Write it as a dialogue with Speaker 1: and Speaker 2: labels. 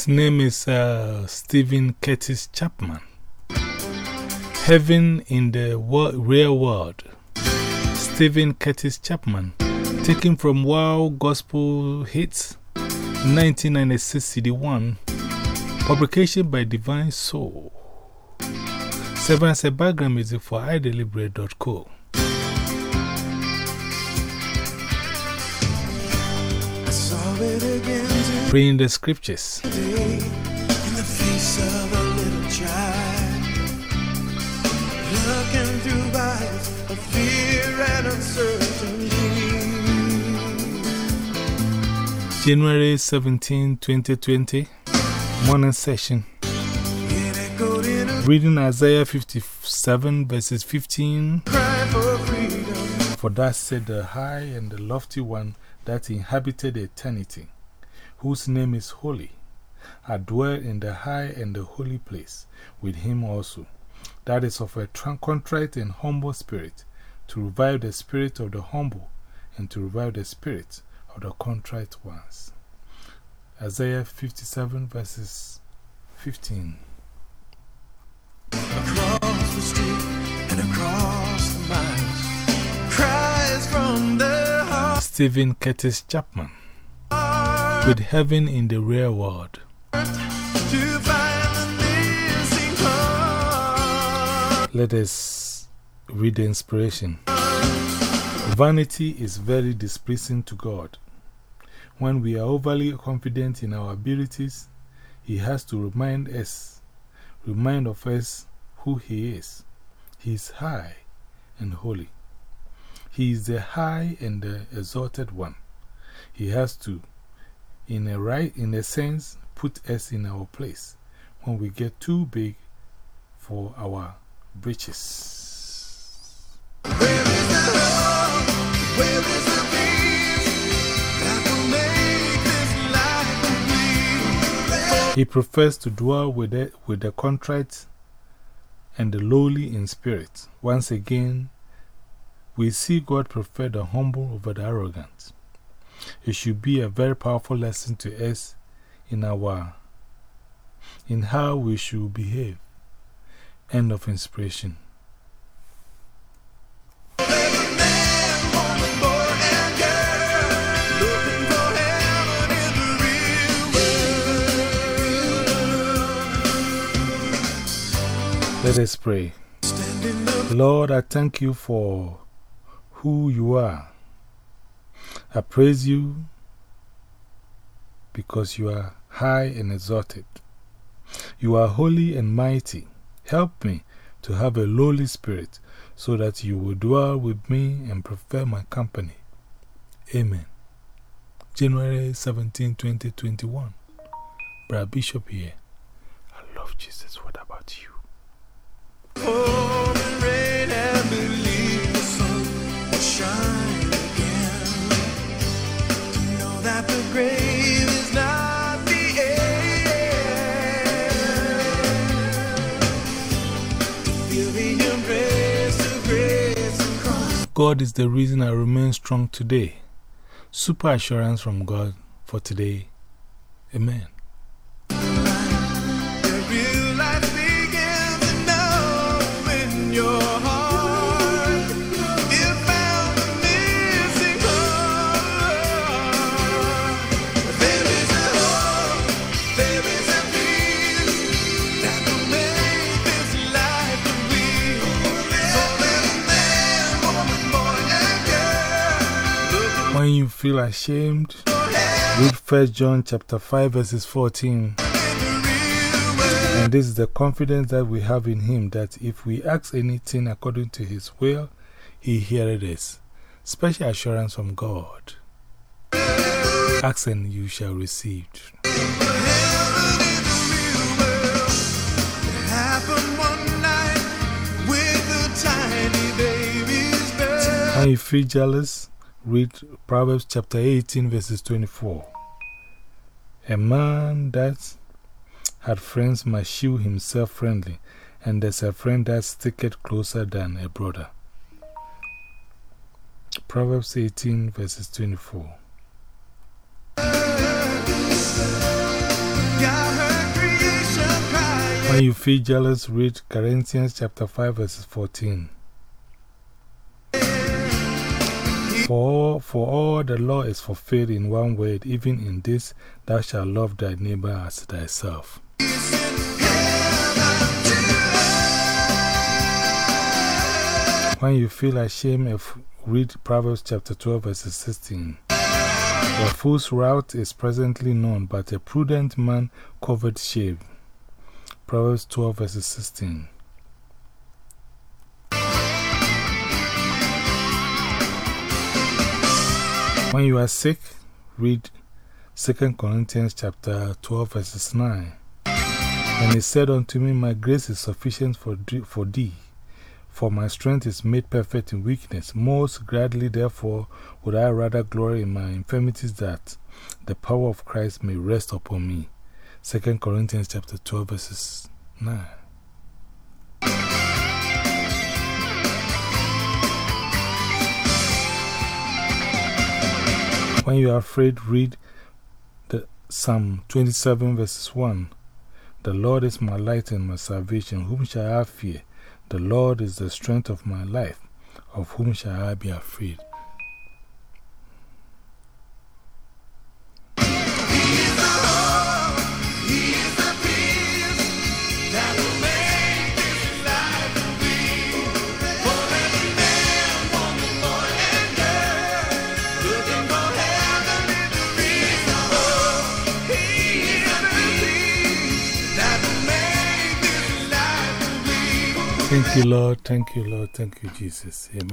Speaker 1: His name is uh, Steven Curtis Chapman. Heaven in the Real World. Steven Curtis Chapman. Taken from Wow Gospel Hits, 1996 CD1. Publication by Divine Soul. A background music for iDeliberate.co. Praying the scriptures. In the face of a little child, looking through eyes of fear and uncertainty. January 17, 2020, morning session. Reading Isaiah 57, verses 15. For thus said the high and the lofty one that inhabited eternity whose name is holy. I dwell in the high and the holy place with him also. That is of a contrite and humble spirit, to revive the spirit of the humble and to revive the spirit of the contrite ones. Isaiah 57 verses 15. Steven Curtis Chapman with heaven in the real world. Let us read the inspiration. Vanity is very displeasing to God. When we are overly confident in our abilities, He has to remind us, remind of us who He is. He is high and holy. He is the high and the exalted one. He has to in a, right, in a sense, put us in our place when we get too big for our britches. He prefers to dwell with the, with the contrite and the lowly in spirit. Once again, we see God prefer the humble over the arrogant. It should be a very powerful lesson to us in our in how we should behave. End of inspiration. Let us pray. Lord, I thank you for who you are. I praise you because you are high and exalted. You are holy and mighty. Help me to have a lowly spirit so that you will dwell with me and prefer my company. Amen. January 17, 2021. Brad Bishop here. I love Jesus. What about you? God is the reason I remain strong today. Super assurance from God for today. Amen. Feel ashamed, read 1 John chapter 5 verses 14. And this is the confidence that we have in Him that if we ask anything according to His will, He heareth us. Special assurance from God. Ask and you shall receive. When you feel jealous, Read Proverbs chapter 18, verses 24. A man that had friends must shew himself friendly, and there's a friend that sticketh closer than a brother. Proverbs 18, verses 24. When you feel jealous, read Corinthians chapter 5, verses 14. For, all, for all the law is fulfilled in one word, even in this, thou shalt love thy neighbor as thyself. When you feel ashamed, read Proverbs chapter 12, verse 16. A fool's route is presently known, but a prudent man covered shame. Proverbs 12, verse 16. When you are sick, read 2 Corinthians chapter 12, verses 9. And he said unto me, My grace is sufficient for, for thee for my strength is made perfect in weakness. Most gladly, therefore, would I rather glory in my infirmities that the power of Christ may rest upon me. 2 Corinthians chapter 12, verses 9. When you are afraid, read the Psalm 27, verses 1. The Lord is my light and my salvation. Whom shall I fear? The Lord is the strength of my life. Of whom shall I be afraid? Thank you, Lord. Thank you, Lord. Thank you, Jesus. Amen.